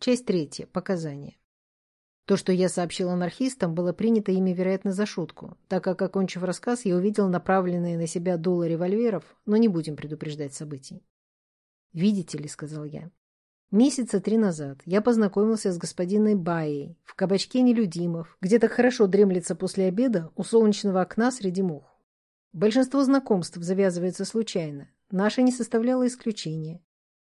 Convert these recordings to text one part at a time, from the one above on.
Часть третья. Показания. То, что я сообщил анархистам, было принято ими, вероятно, за шутку, так как, окончив рассказ, я увидел направленные на себя дулы револьверов, но не будем предупреждать событий. «Видите ли», — сказал я, — «месяца три назад я познакомился с господиной Баей в кабачке нелюдимов, где так хорошо дремлется после обеда у солнечного окна среди мух. Большинство знакомств завязывается случайно, наше не составляло исключения.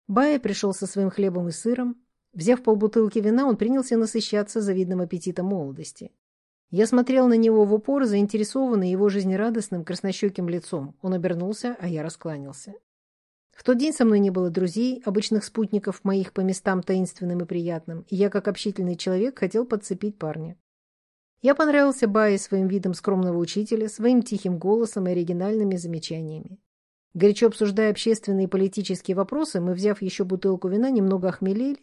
Бая пришел со своим хлебом и сыром, Взяв полбутылки вина, он принялся насыщаться завидным аппетитом молодости. Я смотрел на него в упор, заинтересованный его жизнерадостным краснощеким лицом. Он обернулся, а я раскланялся. В тот день со мной не было друзей, обычных спутников моих по местам таинственным и приятным, и я, как общительный человек, хотел подцепить парня. Я понравился Бае своим видом скромного учителя, своим тихим голосом и оригинальными замечаниями. Горячо обсуждая общественные и политические вопросы, мы, взяв еще бутылку вина, немного охмелели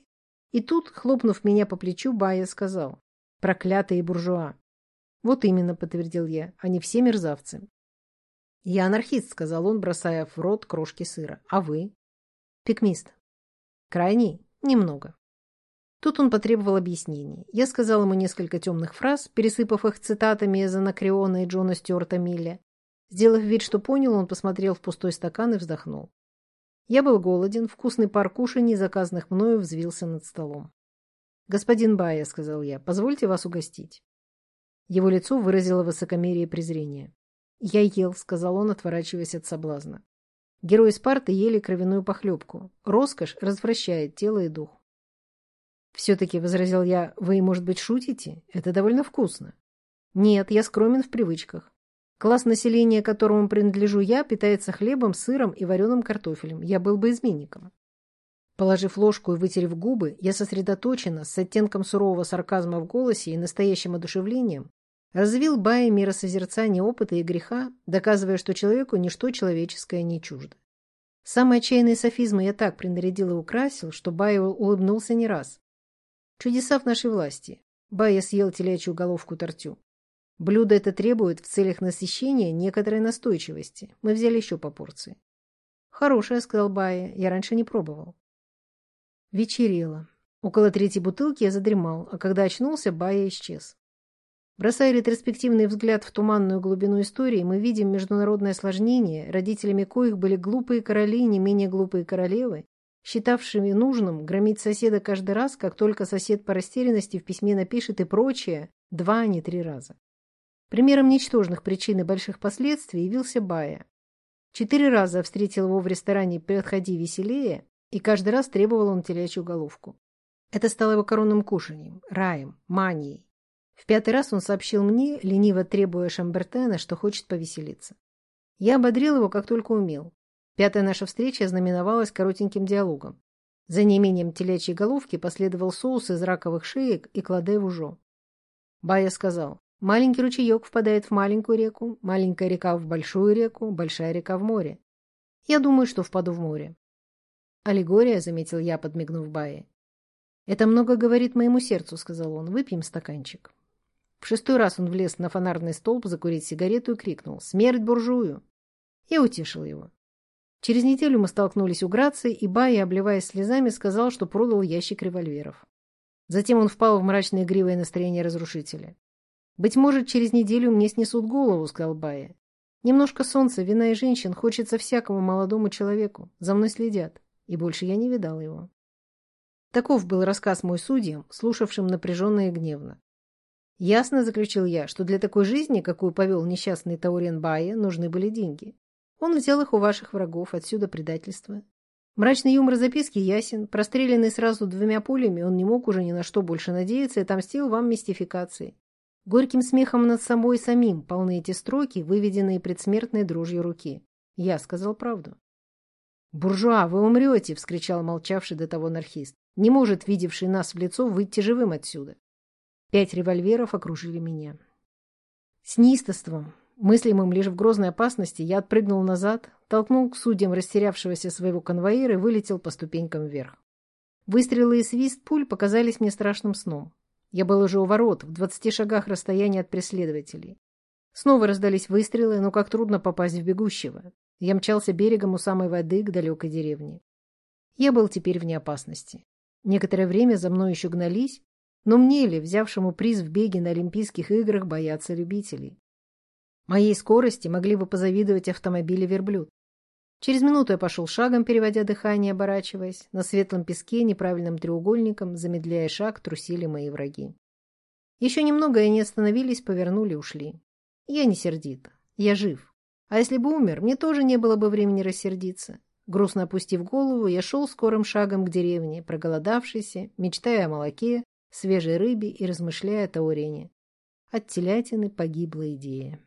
и тут, хлопнув меня по плечу, Бая сказал. «Проклятые буржуа!» «Вот именно», — подтвердил я, — «они все мерзавцы». «Я анархист», — сказал он, бросая в рот крошки сыра. «А вы?» «Пикмист». «Крайний?» «Немного». Тут он потребовал объяснений. Я сказал ему несколько темных фраз, пересыпав их цитатами из Анакреона и Джона Стюарта Милля. Сделав вид, что понял, он посмотрел в пустой стакан и вздохнул. Я был голоден, вкусный пар кушаний, заказанных мною, взвился над столом. «Господин Бая», — сказал я, — «позвольте вас угостить». Его лицо выразило высокомерие и презрение. «Я ел», — сказал он, отворачиваясь от соблазна. Герои Спарты ели кровяную похлебку. Роскошь развращает тело и дух. «Все-таки», — возразил я, — «вы, может быть, шутите? Это довольно вкусно». «Нет, я скромен в привычках. Класс населения, которому принадлежу я, питается хлебом, сыром и вареным картофелем. Я был бы изменником. Положив ложку и вытерев губы, я сосредоточенно, с оттенком сурового сарказма в голосе и настоящим одушевлением, развил бая миросозерцания опыта и греха, доказывая, что человеку ничто человеческое не чуждо. Самые отчаянные софизмы я так принарядил и украсил, что Бай улыбнулся не раз. Чудеса в нашей власти. Бая съел телячью головку тортю. Блюдо это требует в целях насыщения некоторой настойчивости. Мы взяли еще по порции. Хорошая, сказал Бая. Я раньше не пробовал. Вечерело. Около третьей бутылки я задремал, а когда очнулся, Бая исчез. Бросая ретроспективный взгляд в туманную глубину истории, мы видим международное осложнение, родителями коих были глупые короли и не менее глупые королевы, считавшими нужным громить соседа каждый раз, как только сосед по растерянности в письме напишет и прочее, два, а не три раза. Примером ничтожных причин и больших последствий явился Бая. Четыре раза встретил его в ресторане «Подходи веселее», и каждый раз требовал он телячью головку. Это стало его коронным кушанием, раем, манией. В пятый раз он сообщил мне, лениво требуя Шамбертена, что хочет повеселиться. Я ободрил его, как только умел. Пятая наша встреча знаменовалась коротеньким диалогом. За неимением телячьей головки последовал соус из раковых шеек и кладе в ужо. Бая сказал, Маленький ручеек впадает в маленькую реку, маленькая река в большую реку, большая река в море. Я думаю, что впаду в море. Аллегория, заметил я, подмигнув Бае. Это много говорит моему сердцу, сказал он. Выпьем стаканчик. В шестой раз он влез на фонарный столб закурить сигарету и крикнул «Смерть буржую!». Я утешил его. Через неделю мы столкнулись у Грации, и Бая, обливаясь слезами, сказал, что продал ящик револьверов. Затем он впал в мрачное игривое настроение разрушителя. «Быть может, через неделю мне снесут голову», — сказал Бая. «Немножко солнца, вина и женщин хочется всякому молодому человеку. За мной следят. И больше я не видал его». Таков был рассказ мой судьям, слушавшим напряженно и гневно. Ясно заключил я, что для такой жизни, какую повел несчастный Таурен Бая, нужны были деньги. Он взял их у ваших врагов, отсюда предательство. Мрачный юмор записки ясен. Простреленный сразу двумя пулями, он не мог уже ни на что больше надеяться и отомстил вам мистификацией. Горьким смехом над собой самим полны эти строки, выведенные предсмертной дрожью руки. Я сказал правду. «Буржуа, вы умрете!» — вскричал молчавший до того анархист. «Не может, видевший нас в лицо, выйти живым отсюда!» Пять револьверов окружили меня. С неистовством, мыслимым лишь в грозной опасности, я отпрыгнул назад, толкнул к судьям растерявшегося своего конвоира и вылетел по ступенькам вверх. Выстрелы и свист пуль показались мне страшным сном. Я был уже у ворот, в двадцати шагах расстояния от преследователей. Снова раздались выстрелы, но как трудно попасть в бегущего. Я мчался берегом у самой воды к далекой деревне. Я был теперь вне опасности. Некоторое время за мной еще гнались, но мне ли, взявшему приз в беге на Олимпийских играх, бояться любителей? Моей скорости могли бы позавидовать автомобили верблюд. Через минуту я пошел шагом, переводя дыхание, оборачиваясь. На светлом песке неправильным треугольником, замедляя шаг, трусили мои враги. Еще немного и они остановились, повернули, ушли. Я не сердита. Я жив. А если бы умер, мне тоже не было бы времени рассердиться. Грустно опустив голову, я шел скорым шагом к деревне, проголодавшийся, мечтая о молоке, свежей рыбе и размышляя о Таурене. От телятины погибла идея.